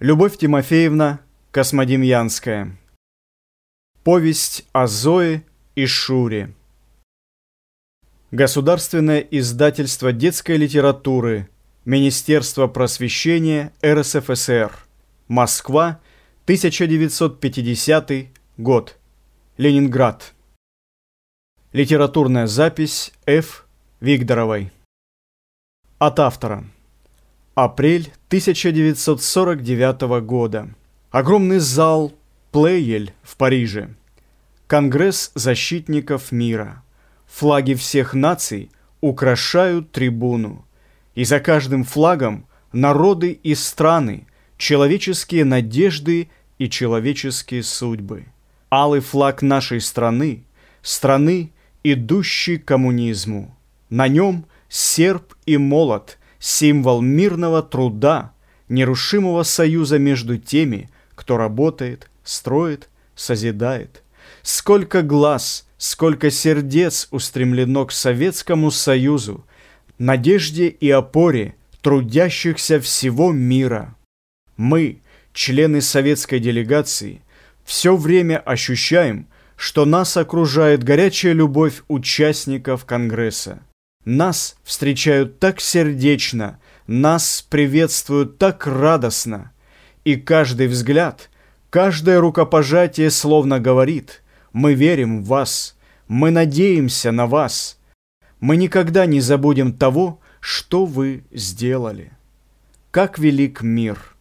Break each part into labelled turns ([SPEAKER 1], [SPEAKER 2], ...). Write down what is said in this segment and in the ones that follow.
[SPEAKER 1] Любовь Тимофеевна Космодемьянская. Повесть о Зое и Шуре. Государственное издательство детской литературы. Министерство просвещения РСФСР. Москва, 1950 год. Ленинград. Литературная запись Ф. Викторовой. От автора. Апрель 1949 года. Огромный зал Плейель в Париже. Конгресс защитников мира. Флаги всех наций украшают трибуну. И за каждым флагом народы и страны, человеческие надежды и человеческие судьбы. Алый флаг нашей страны, страны, идущей к коммунизму. На нем серп и молот – символ мирного труда, нерушимого союза между теми, кто работает, строит, созидает. Сколько глаз, сколько сердец устремлено к Советскому Союзу, надежде и опоре трудящихся всего мира. Мы, члены советской делегации, все время ощущаем, что нас окружает горячая любовь участников Конгресса. Нас встречают так сердечно, нас приветствуют так радостно. И каждый взгляд, каждое рукопожатие словно говорит «Мы верим в вас, мы надеемся на вас, мы никогда не забудем того, что вы сделали». Как велик мир!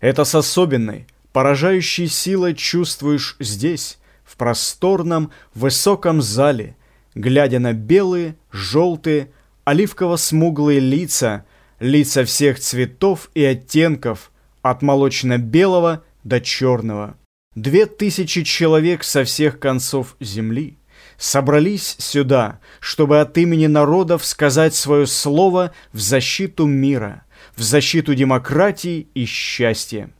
[SPEAKER 1] Это с особенной, поражающей силой чувствуешь здесь, в просторном, высоком зале – глядя на белые, желтые, оливково-смуглые лица, лица всех цветов и оттенков, от молочно-белого до черного. Две тысячи человек со всех концов земли собрались сюда, чтобы от имени народов сказать свое слово в защиту мира, в защиту демократии и счастья.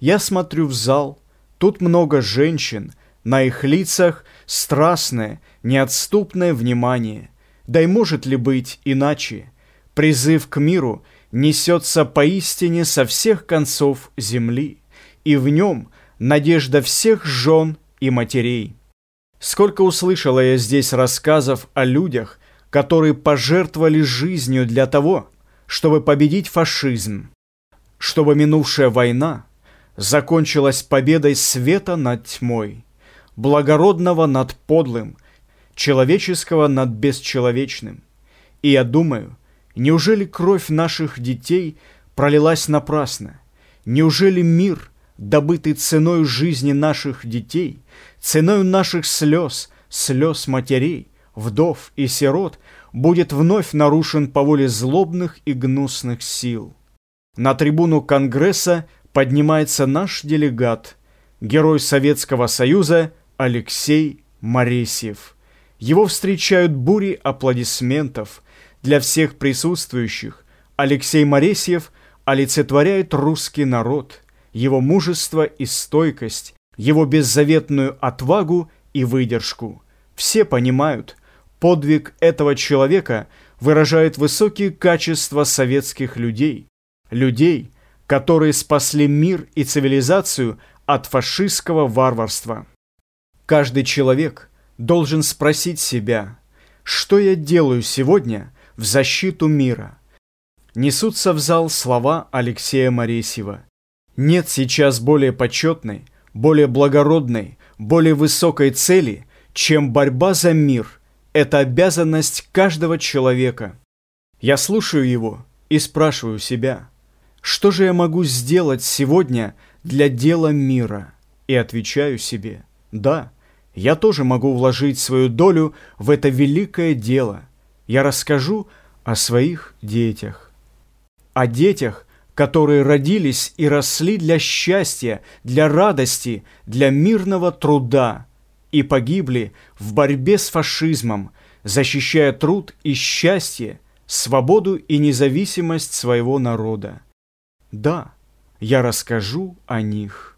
[SPEAKER 1] Я смотрю в зал, тут много женщин, на их лицах страстное, неотступное внимание. Да и может ли быть иначе? Призыв к миру несется поистине со всех концов земли, и в нем надежда всех жен и матерей. Сколько услышала я здесь рассказов о людях, которые пожертвовали жизнью для того, чтобы победить фашизм, чтобы минувшая война закончилась победой света над тьмой благородного над подлым, человеческого над бесчеловечным. И я думаю, неужели кровь наших детей пролилась напрасно? Неужели мир, добытый ценой жизни наших детей, ценой наших слез, слез матерей, вдов и сирот, будет вновь нарушен по воле злобных и гнусных сил? На трибуну Конгресса поднимается наш делегат, герой Советского Союза Алексей Моресьев. Его встречают бури аплодисментов. Для всех присутствующих Алексей Моресьев олицетворяет русский народ, его мужество и стойкость, его беззаветную отвагу и выдержку. Все понимают, подвиг этого человека выражает высокие качества советских людей, людей, которые спасли мир и цивилизацию от фашистского варварства. Каждый человек должен спросить себя, что я делаю сегодня в защиту мира. Несутся в зал слова Алексея Моресьева. Нет сейчас более почетной, более благородной, более высокой цели, чем борьба за мир. Это обязанность каждого человека. Я слушаю его и спрашиваю себя, что же я могу сделать сегодня для дела мира? И отвечаю себе, да, я тоже могу вложить свою долю в это великое дело. Я расскажу о своих детях. О детях, которые родились и росли для счастья, для радости, для мирного труда и погибли в борьбе с фашизмом, защищая труд и счастье, свободу и независимость своего народа. Да, я расскажу о них.